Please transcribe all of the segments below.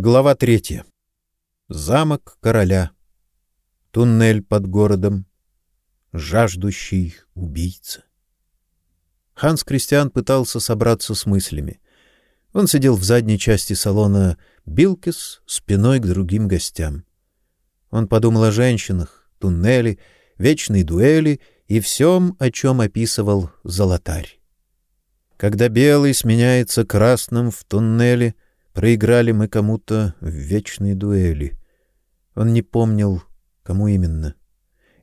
Глава третья. Замок короля. Туннель под городом. Жаждущий убийца. Ханс Кристиан пытался собраться с мыслями. Он сидел в задней части салона Билкис, спиной к другим гостям. Он подумал о женщинах, туннеле, вечной дуэли и всем, о чем описывал Золотарь. Когда белый сменяется красным в туннеле — Проиграли мы кому-то в вечной дуэли. Он не помнил, кому именно,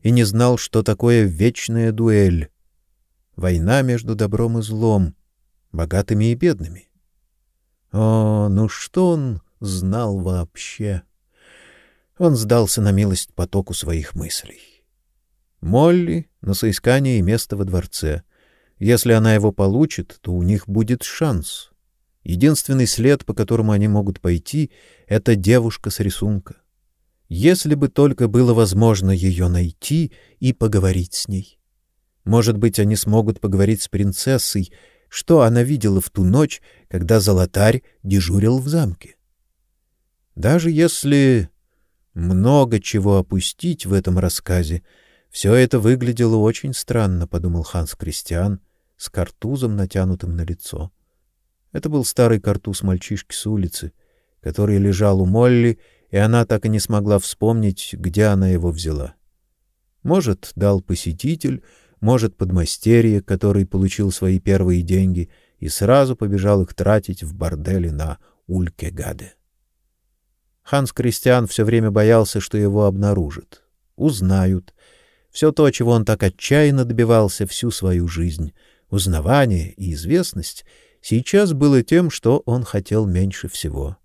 и не знал, что такое вечная дуэль. Война между добром и злом, богатыми и бедными. О, ну что он знал вообще? Он сдался на милость потоку своих мыслей. Молли на соискание место во дворце. Если она его получит, то у них будет шанс. Единственный след, по которому они могут пойти, это девушка с рисунка. Если бы только было возможно ее найти и поговорить с ней. Может быть, они смогут поговорить с принцессой, что она видела в ту ночь, когда золотарь дежурил в замке. Даже если много чего опустить в этом рассказе, все это выглядело очень странно, подумал Ханс Кристиан с картузом натянутым на лицо. Это был старый картуз мальчишки с улицы, который лежал у Молли, и она так и не смогла вспомнить, где она его взяла. Может, дал посетитель, может, подмастерье, который получил свои первые деньги и сразу побежал их тратить в борделе на Улькегаде. Ханс Кристиан все время боялся, что его обнаружат, узнают. Все то, чего он так отчаянно добивался всю свою жизнь, узнавание и известность — сейчас было тем, что он хотел меньше всего.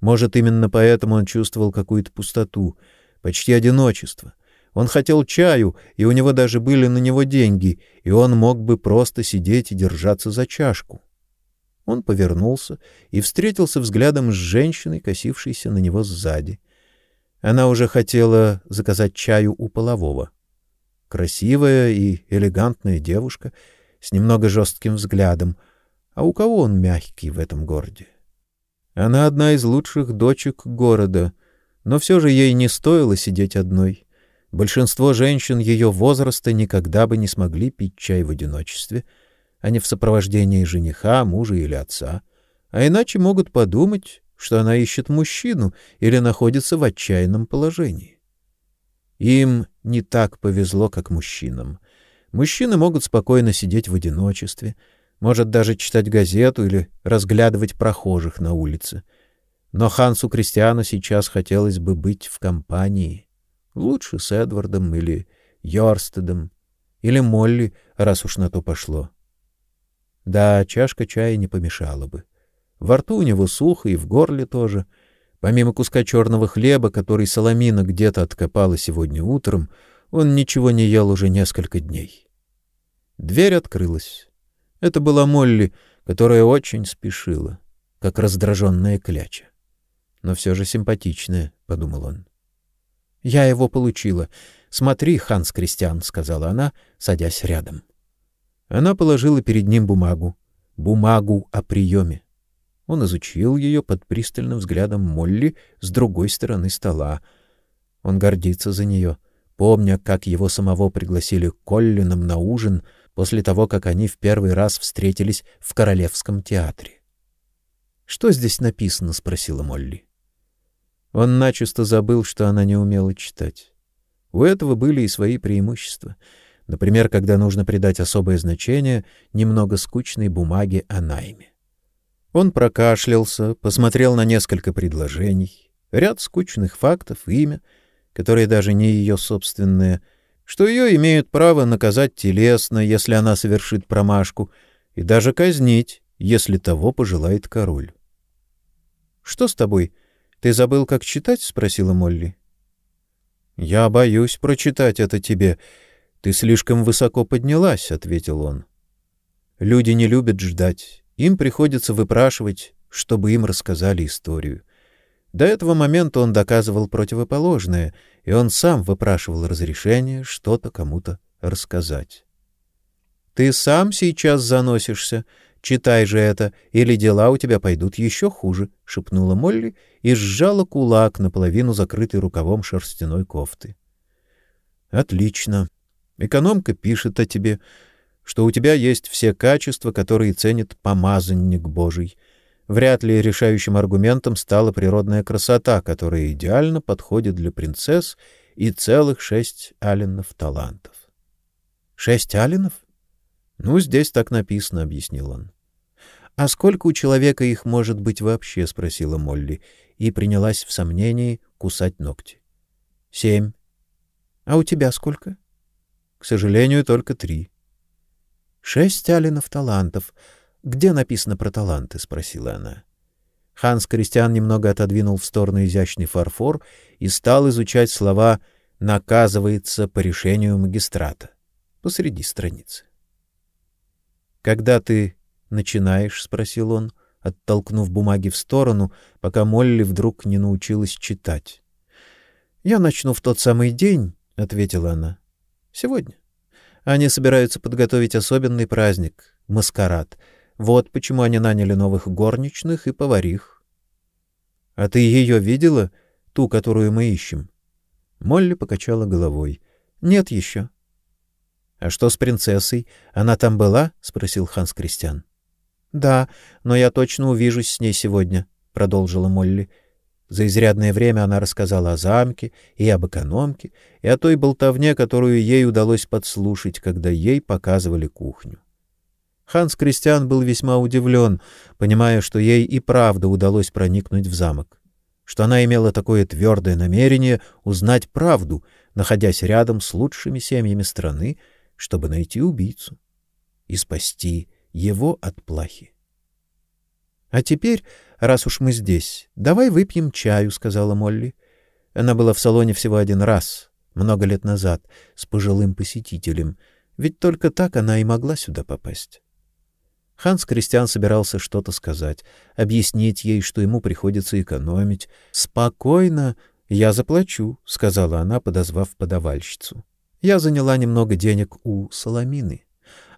Может, именно поэтому он чувствовал какую-то пустоту, почти одиночество. Он хотел чаю, и у него даже были на него деньги, и он мог бы просто сидеть и держаться за чашку. Он повернулся и встретился взглядом с женщиной, косившейся на него сзади. Она уже хотела заказать чаю у полового. Красивая и элегантная девушка с немного жестким взглядом — а у кого он мягкий в этом городе? Она одна из лучших дочек города, но все же ей не стоило сидеть одной. Большинство женщин ее возраста никогда бы не смогли пить чай в одиночестве, а не в сопровождении жениха, мужа или отца, а иначе могут подумать, что она ищет мужчину или находится в отчаянном положении. Им не так повезло, как мужчинам. Мужчины могут спокойно сидеть в одиночестве, может даже читать газету или разглядывать прохожих на улице. Но Хансу Кристиану сейчас хотелось бы быть в компании. Лучше с Эдвардом или Йорстедом, или Молли, раз уж на то пошло. Да, чашка чая не помешала бы. Во рту у него сухо и в горле тоже. Помимо куска черного хлеба, который Соломина где-то откопала сегодня утром, он ничего не ел уже несколько дней. Дверь открылась. Это была Молли, которая очень спешила, как раздраженная кляча. Но все же симпатичная, — подумал он. — Я его получила. Смотри, Ханс Кристиан, — сказала она, садясь рядом. Она положила перед ним бумагу. Бумагу о приеме. Он изучил ее под пристальным взглядом Молли с другой стороны стола. Он гордится за нее, помня, как его самого пригласили к на ужин — после того, как они в первый раз встретились в Королевском театре. Что здесь написано, спросила Молли. Он начисто забыл, что она не умела читать. У этого были и свои преимущества. Например, когда нужно придать особое значение немного скучной бумаге о найме. Он прокашлялся, посмотрел на несколько предложений, ряд скучных фактов, имя, которое даже не ее собственное, что ее имеют право наказать телесно, если она совершит промашку, и даже казнить, если того пожелает король. Что с тобой? Ты забыл, как читать? спросила Молли. Я боюсь прочитать это тебе. Ты слишком высоко поднялась, ответил он. Люди не любят ждать. Им приходится выпрашивать, чтобы им рассказали историю. До этого момента он доказывал противоположное, и он сам выпрашивал разрешение что-то кому-то рассказать. Ты сам сейчас заносишься, Читай же это, или дела у тебя пойдут еще хуже, — шепнула Молли и сжала кулак, наполовину закрытый рукавом шерстяной кофты. — Отлично. Экономка пишет о тебе, что у тебя есть все качества, которые ценит помазанник Божий. Вряд ли решающим аргументом стала природная красота, которая идеально подходит для принцесс и целых шесть алленов талантов. — Шесть алленов? — Ну, здесь так написано, — объяснил он. А сколько у человека их может быть вообще, спросила Молли и принялась в сомнении кусать ногти. Семь. А у тебя сколько? К сожалению, только три. Шесть алинов талантов. Где написано про таланты, спросила она. Ханс Кристиан немного отодвинул в сторону изящный фарфор и стал изучать слова наказывается по решению магистрата посреди страницы. Когда ты начинаешь? спросил он, оттолкнув бумаги в сторону, пока Молли вдруг не научилась читать. Я начну в тот самый день, ответила она. Сегодня. Они собираются подготовить особенный праздник маскарад. Вот почему они наняли новых горничных и поварих. А ты ее видела, ту, которую мы ищем? Молли покачала головой. Нет еще. А что с принцессой? Она там была? спросил Ханс Кристиан. Да, но я точно увижусь с ней сегодня, продолжила Молли. За изрядное время она рассказала о замке и об экономке, и о той болтовне, которую ей удалось подслушать, когда ей показывали кухню. Ханс Кристиан был весьма удивлен, понимая, что ей и правда удалось проникнуть в замок, что она имела такое твердое намерение узнать правду, находясь рядом с лучшими семьями страны, чтобы найти убийцу и спасти его от плахи. А теперь, раз уж мы здесь, давай выпьем чаю, сказала Молли. Она была в салоне всего один раз, много лет назад, с пожилым посетителем, ведь только так она и могла сюда попасть. Ханс Кристиан собирался что-то сказать, объяснить ей, что ему приходится экономить. "Спокойно, я заплачу", сказала она, подозвав подавальщицу. "Я заняла немного денег у Соломины.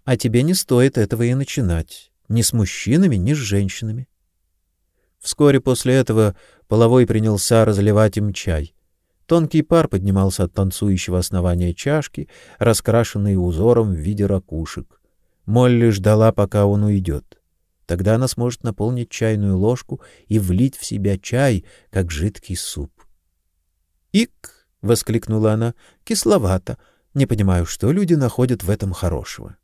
А тебе не стоит этого и начинать, ни с мужчинами, ни с женщинами. Вскоре после этого половой принялся разливать им чай. Тонкий пар поднимался от танцующего основания чашки, раскрашенной узором в виде ракушек. Молли ждала, пока он уйдет. Тогда она сможет наполнить чайную ложку и влить в себя чай, как жидкий суп. «Ик!» — воскликнула она. «Кисловато. Не понимаю, что люди находят в этом хорошего».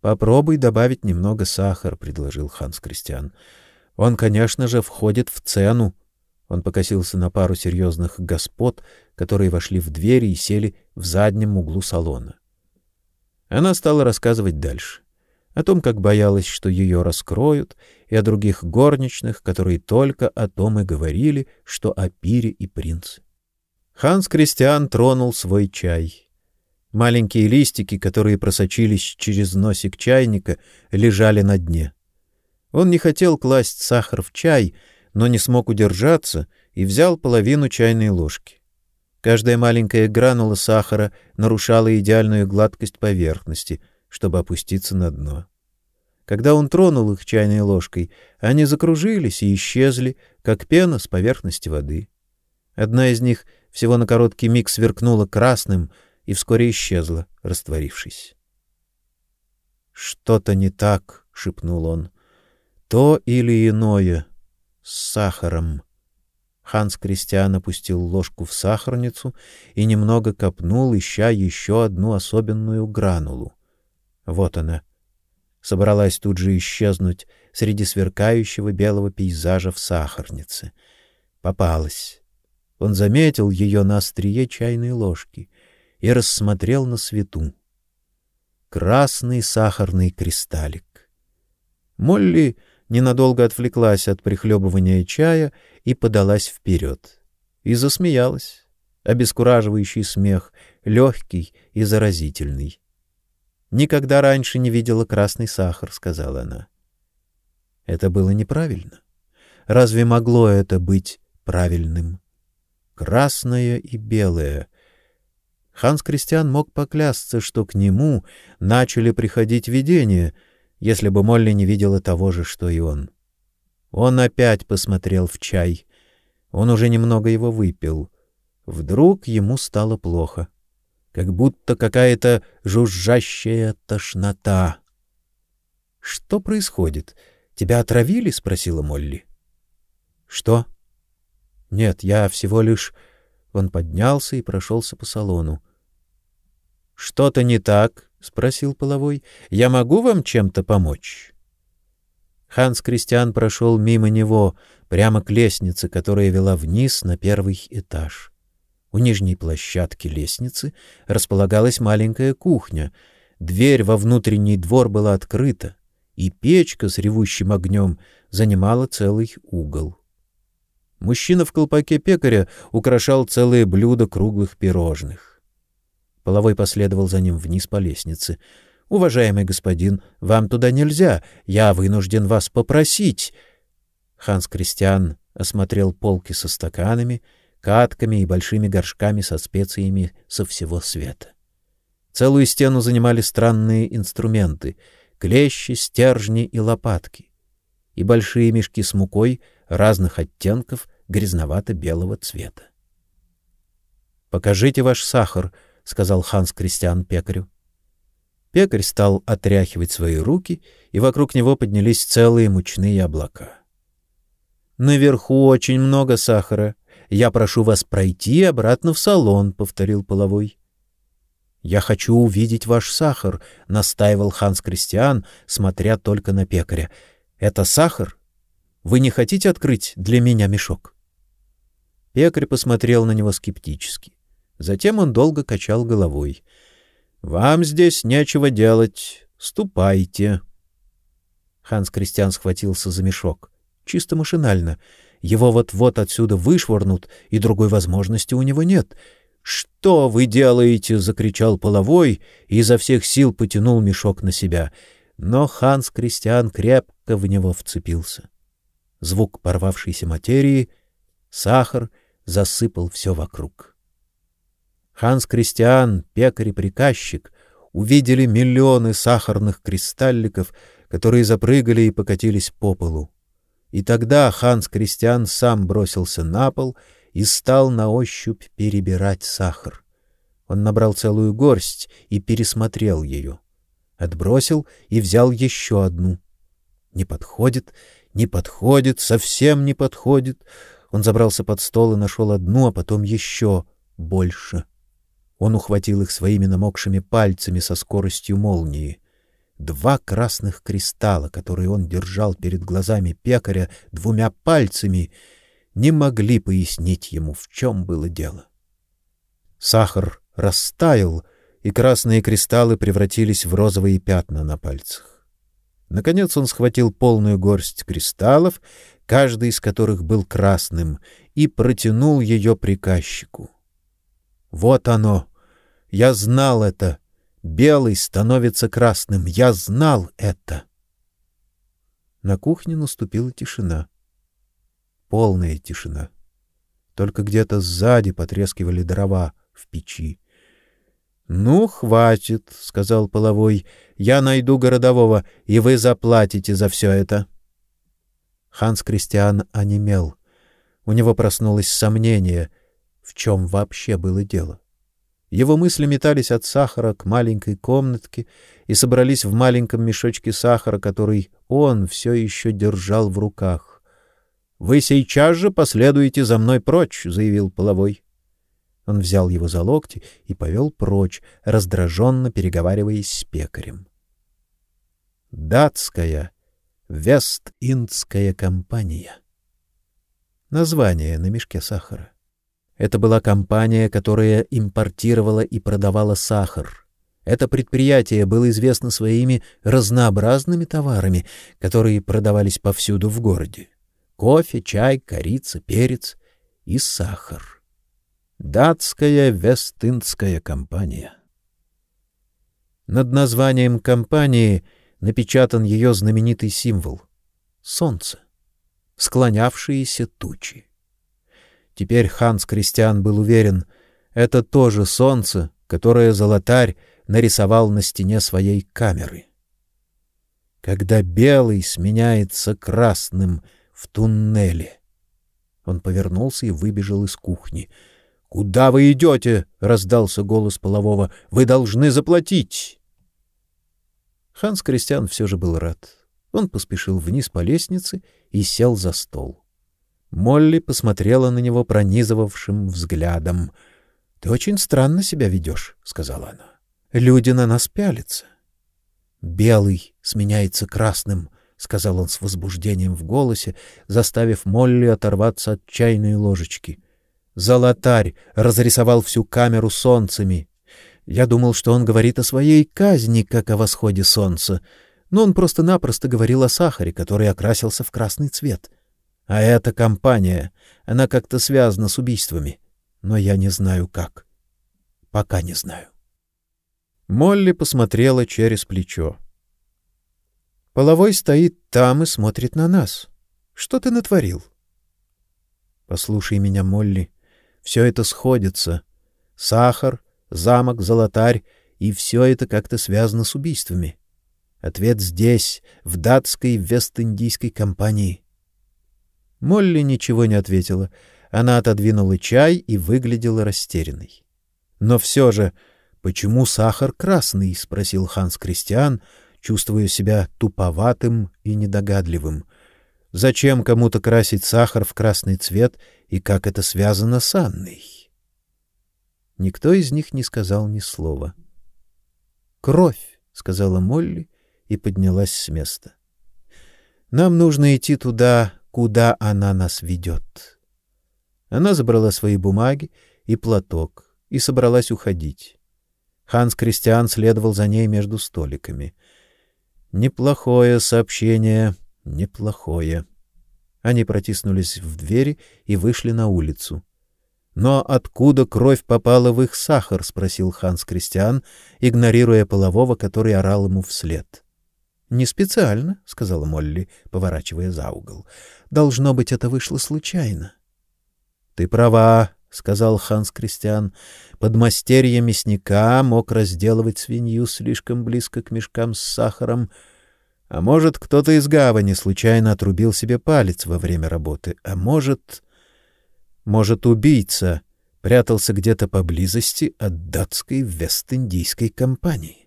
Попробуй добавить немного сахара, предложил Ханс Кристиан. Он, конечно же, входит в цену. Он покосился на пару серьезных господ, которые вошли в двери и сели в заднем углу салона. Она стала рассказывать дальше о том, как боялась, что ее раскроют, и о других горничных, которые только о том и говорили, что о пире и принце. Ханс Кристиан тронул свой чай. Маленькие листики, которые просочились через носик чайника, лежали на дне. Он не хотел класть сахар в чай, но не смог удержаться и взял половину чайной ложки. Каждая маленькая гранула сахара нарушала идеальную гладкость поверхности, чтобы опуститься на дно. Когда он тронул их чайной ложкой, они закружились и исчезли, как пена с поверхности воды. Одна из них всего на короткий миг сверкнула красным, и вскоре исчезла, растворившись. Что-то не так, шепнул он. То или иное с сахаром. Ханс Кристиан опустил ложку в сахарницу и немного копнул, ища еще одну особенную гранулу. Вот она. Собралась тут же исчезнуть среди сверкающего белого пейзажа в сахарнице. Попалась. Он заметил ее на острие чайной ложки и рассмотрел на свету. Красный сахарный кристаллик. Молли ненадолго отвлеклась от прихлебывания чая и подалась вперед. И засмеялась. Обескураживающий смех, легкий и заразительный. Никогда раньше не видела красный сахар, сказала она. Это было неправильно. Разве могло это быть правильным? Красное и белое Ханс Кристиан мог поклясться, что к нему начали приходить видения, если бы Молли не видела того же, что и он. Он опять посмотрел в чай. Он уже немного его выпил. Вдруг ему стало плохо, как будто какая-то жужжащая тошнота. Что происходит? Тебя отравили? спросила Молли. Что? Нет, я всего лишь Он поднялся и прошелся по салону. Что-то не так? Спросил половой. Я могу вам чем-то помочь? Ханс Кристиан прошел мимо него, прямо к лестнице, которая вела вниз на первый этаж. У нижней площадки лестницы располагалась маленькая кухня. Дверь во внутренний двор была открыта, и печка с ревущим огнем занимала целый угол. Мужчина в колпаке пекаря украшал целое блюдо круглых пирожных. Половой последовал за ним вниз по лестнице. Уважаемый господин, вам туда нельзя. Я вынужден вас попросить. Ханс Кристиан осмотрел полки со стаканами, катками и большими горшками со специями со всего света. Целую стену занимали странные инструменты: клещи, стержни и лопатки, и большие мешки с мукой разных оттенков грязновато-белого цвета. Покажите ваш сахар, сказал Ханс Кристиан пекарю. Пекарь стал отряхивать свои руки, и вокруг него поднялись целые мучные облака. Наверху очень много сахара. Я прошу вас пройти обратно в салон, повторил половой. Я хочу увидеть ваш сахар, настаивал Ханс Кристиан, смотря только на пекаря. Это сахар? Вы не хотите открыть для меня мешок? Пекарь посмотрел на него скептически. Затем он долго качал головой. Вам здесь нечего делать. Ступайте. Ханс Кристиан схватился за мешок, чисто машинально. Его вот-вот отсюда вышвырнут, и другой возможности у него нет. Что вы делаете, закричал половой и изо всех сил потянул мешок на себя. Но Ханс Кристиан крепко в него вцепился. Звук порвавшейся материи, сахар засыпал все вокруг. Ханс Кристиан, пекарь и приказчик увидели миллионы сахарных кристалликов, которые запрыгали и покатились по полу. И тогда Ханс Кристиан сам бросился на пол и стал на ощупь перебирать сахар. Он набрал целую горсть и пересмотрел ее. Отбросил и взял еще одну. Не подходит, не подходит, совсем не подходит. Он забрался под стол и нашел одну, а потом еще больше. Он ухватил их своими намокшими пальцами со скоростью молнии. Два красных кристалла, которые он держал перед глазами пекаря двумя пальцами, не могли пояснить ему, в чем было дело. Сахар растаял, и красные кристаллы превратились в розовые пятна на пальцах. Наконец он схватил полную горсть кристаллов, каждый из которых был красным, и протянул ее приказчику. Вот оно. Я знал это. Белый становится красным. Я знал это. На кухне наступила тишина. Полная тишина. Только где-то сзади потрескивали дрова в печи. Ну, хватит, сказал половой. Я найду городового, и вы заплатите за все это. Ханс Кристиан онемел. У него проснулось сомнение — в чем вообще было дело. Его мысли метались от сахара к маленькой комнатке и собрались в маленьком мешочке сахара, который он все еще держал в руках. Вы сейчас же последуете за мной прочь, заявил половой. Он взял его за локти и повел прочь, раздраженно переговариваясь с пекарем. Датская Вест-Индская компания. Название на мешке сахара. Это была компания, которая импортировала и продавала сахар. Это предприятие было известно своими разнообразными товарами, которые продавались повсюду в городе: кофе, чай, корица, перец и сахар. Датская Вестинская компания. Над названием компании напечатан ее знаменитый символ солнце, склонявшиеся тучи. Теперь Ханс Кристиан был уверен, это тоже солнце, которое золотарь нарисовал на стене своей камеры. когда белый сменяется красным в туннеле. Он повернулся и выбежал из кухни. Куда вы идете? — раздался голос полового. — Вы должны заплатить. Ханс Кристиан все же был рад. Он поспешил вниз по лестнице и сел за стол. Молли посмотрела на него пронизывавшим взглядом. — Ты очень странно себя ведешь, — сказала она. — Люди на нас пялятся. — Белый сменяется красным, — сказал он с возбуждением в голосе, заставив Молли оторваться от чайной ложечки. Золотарь разрисовал всю камеру солнцами. Я думал, что он говорит о своей казни, как о восходе солнца, но он просто-напросто говорил о сахаре, который окрасился в красный цвет. А эта компания, она как-то связана с убийствами, но я не знаю как. Пока не знаю. Молли посмотрела через плечо. Половой стоит там и смотрит на нас. Что ты натворил? Послушай меня, Молли. Все это сходится. Сахар, замок, золотарь, и все это как-то связано с убийствами. Ответ здесь, в датской Вест-Индийской компании. Молли ничего не ответила. Она отодвинула чай и выглядела растерянной. Но все же, почему сахар красный, спросил Ханс Кристиан, чувствуя себя туповатым и недогадливым. Зачем кому-то красить сахар в красный цвет и как это связано с Анной? Никто из них не сказал ни слова. Кровь, сказала Молли и поднялась с места. Нам нужно идти туда, куда она нас ведет. Она забрала свои бумаги и платок и собралась уходить. Ханс Кристиан следовал за ней между столиками. Неплохое сообщение, неплохое. Они протиснулись в двери и вышли на улицу. Но откуда кровь попала в их сахар, спросил Ханс Кристиан, игнорируя полового, который орал ему вслед. Не специально, сказала Молли, поворачивая за угол. Должно быть, это вышло случайно. Ты права, сказал Ханс Кристиан. Подмастерье мясника мог разделывать свинью слишком близко к мешкам с сахаром, а может, кто-то из гавани случайно отрубил себе палец во время работы, а может, может убийца прятался где-то поблизости от датской Вест-Индийской компании.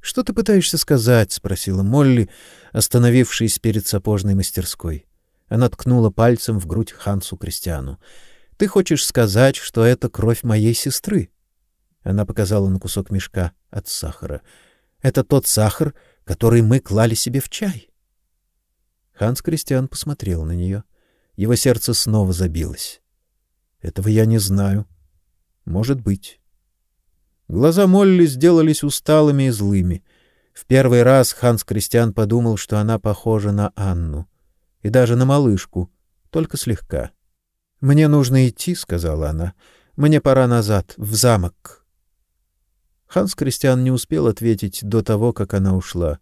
Что ты пытаешься сказать, спросила Молли, остановившись перед сапожной мастерской. Она ткнула пальцем в грудь Хансу Кристиану. Ты хочешь сказать, что это кровь моей сестры? Она показала на кусок мешка от сахара. Это тот сахар, который мы клали себе в чай. Ханс Кристиан посмотрел на нее. Его сердце снова забилось. Этого я не знаю. Может быть. Глаза Молли сделались усталыми и злыми. В первый раз Ханс Кристиан подумал, что она похожа на Анну и даже на малышку, только слегка. Мне нужно идти, сказала она. Мне пора назад, в замок. Ханс Кристиан не успел ответить до того, как она ушла.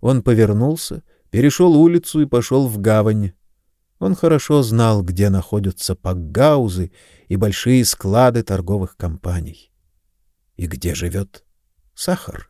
Он повернулся, перешел улицу и пошел в гавань. Он хорошо знал, где находятся пакгаузы и большие склады торговых компаний. И где живет сахар.